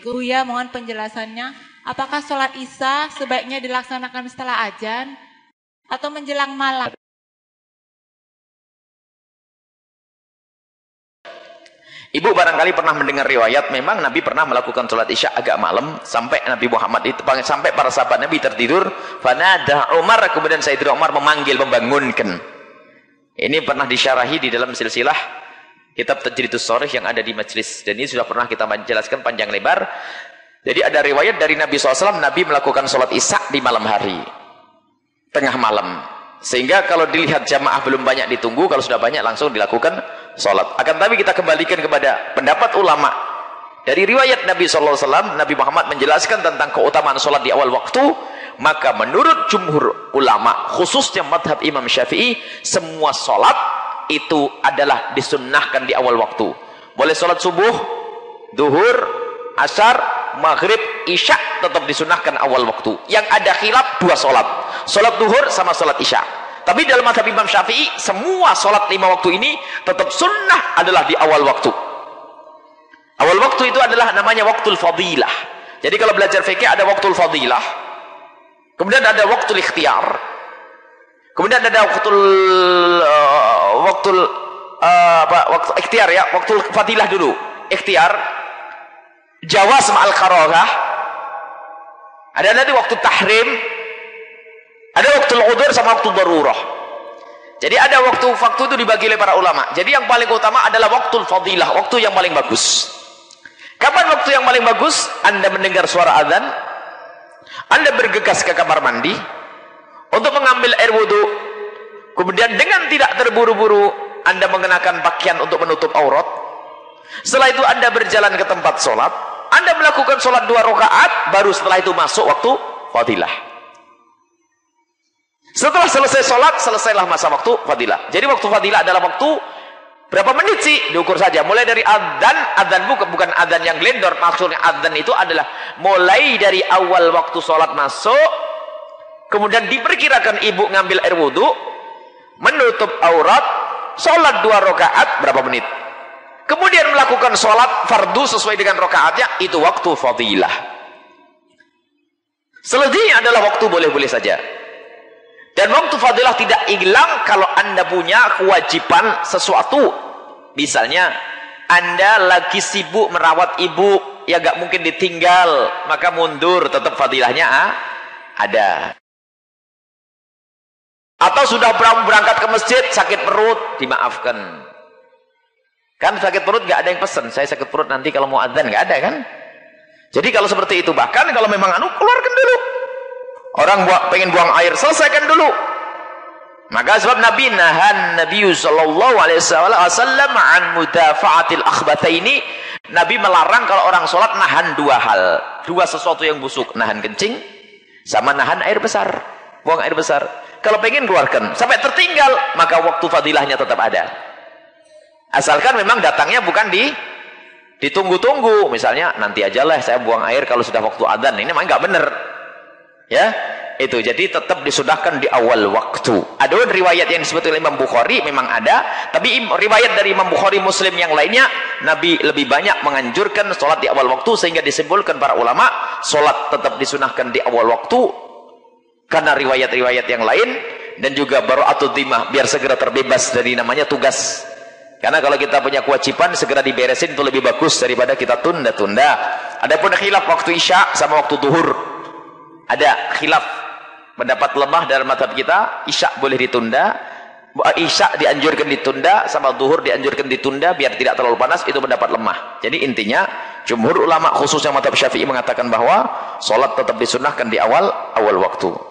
Guru ya, mohon penjelasannya. Apakah sholat isya sebaiknya dilaksanakan setelah ajan atau menjelang malam? Ibu barangkali pernah mendengar riwayat memang Nabi pernah melakukan sholat isya agak malam sampai Nabi Muhammad itu sampai para sahabat Nabi tertidur. Fanada Umar kemudian Sayyidina Umar memanggil membangunkan. Ini pernah disyarahi di dalam silsilah kitab Tajridus Sorih yang ada di majlis. Dan ini sudah pernah kita menjelaskan panjang lebar. Jadi ada riwayat dari Nabi SAW Nabi melakukan sholat isya di malam hari. Tengah malam. Sehingga kalau dilihat jamaah belum banyak ditunggu kalau sudah banyak langsung dilakukan sholat. Akan tapi kita kembalikan kepada pendapat ulama. Dari riwayat Nabi SAW Nabi Muhammad menjelaskan tentang keutamaan sholat di awal waktu. Maka menurut jumhur ulama khususnya madhab Imam Syafi'i semua sholat itu adalah disunnahkan di awal waktu. Boleh sholat subuh duhur asar maghrib isya tetap disunnahkan awal waktu. Yang ada khilaf dua sholat. Sholat duhur sama sholat isya. Tapi dalam mazhab Imam Syafi'i semua sholat lima waktu ini tetap sunnah adalah di awal waktu. Awal waktu itu adalah namanya waktu fadilah. Jadi kalau belajar fikih ada waktu fadilah. Kemudian ada waktu ikhtiar. Kemudian ada waktu uh, waktu uh, apa waktu ikhtiar ya waktu fadilah dulu. Ikhtiar. Jawas ma'al karahah ada nanti waktu tahrim? Ada waktu udur sama waktu darurah. Jadi ada waktu waktu itu dibagi oleh para ulama. Jadi yang paling utama adalah waktu fadilah waktu yang paling bagus. Kapan waktu yang paling bagus? Anda mendengar suara azan. Anda bergegas ke kamar mandi. Untuk mengambil air wudhu Kemudian dengan tidak terburu-buru Anda mengenakan pakaian untuk menutup aurat. Setelah itu Anda berjalan ke tempat sholat. Anda melakukan sholat dua rakaat, baru setelah itu masuk waktu fadilah. Setelah selesai sholat, selesailah masa waktu fadilah. Jadi waktu fadilah adalah waktu berapa menit sih? Diukur saja. Mulai dari adzan, adzan bukan bukan adzan yang glendor. Maksudnya adzan itu adalah mulai dari awal waktu sholat masuk, kemudian diperkirakan ibu ngambil air wudhu, menutup aurat sholat dua rakaat berapa menit? Kemudian melakukan sholat fardu sesuai dengan rakaatnya itu waktu fadilah. Selebihnya adalah waktu boleh-boleh saja. Dan waktu fadilah tidak hilang kalau anda punya kewajiban sesuatu. Misalnya anda lagi sibuk merawat ibu ya gak mungkin ditinggal maka mundur tetap fadilahnya ah, ada atau sudah berangkat ke masjid sakit perut dimaafkan. Kan sakit perut gak ada yang pesen. Saya sakit perut nanti kalau mau adzan gak ada kan? Jadi kalau seperti itu bahkan kalau memang anu keluarkan dulu. Orang buat pengen buang air selesaikan dulu. Maka sebab Nabi nahan Nabi sallallahu alaihi wasallam an mudafa'atil akhbataini Nabi melarang kalau orang sholat nahan dua hal. Dua sesuatu yang busuk nahan kencing sama nahan air besar. Buang air besar kalau pengen keluarkan sampai tertinggal maka waktu fadilahnya tetap ada. Asalkan memang datangnya bukan di ditunggu-tunggu. Misalnya nanti aja lah saya buang air kalau sudah waktu adzan. Ini memang nggak benar. Ya itu. Jadi tetap disudahkan di awal waktu. Ada riwayat yang disebut oleh Imam Bukhari memang ada. Tapi riwayat dari Imam Bukhari Muslim yang lainnya Nabi lebih banyak menganjurkan sholat di awal waktu sehingga disimpulkan para ulama sholat tetap disunahkan di awal waktu karena riwayat-riwayat yang lain dan juga baru atau dimah biar segera terbebas dari namanya tugas. Karena kalau kita punya kewajiban segera diberesin itu lebih bagus daripada kita tunda-tunda. Adapun khilaf waktu isya sama waktu duhur. Ada khilaf pendapat lemah dalam madhab kita isya boleh ditunda isya dianjurkan ditunda sama duhur dianjurkan ditunda biar tidak terlalu panas itu pendapat lemah. Jadi intinya jumhur ulama khususnya madhab syafi'i mengatakan bahwa sholat tetap disunahkan di awal awal waktu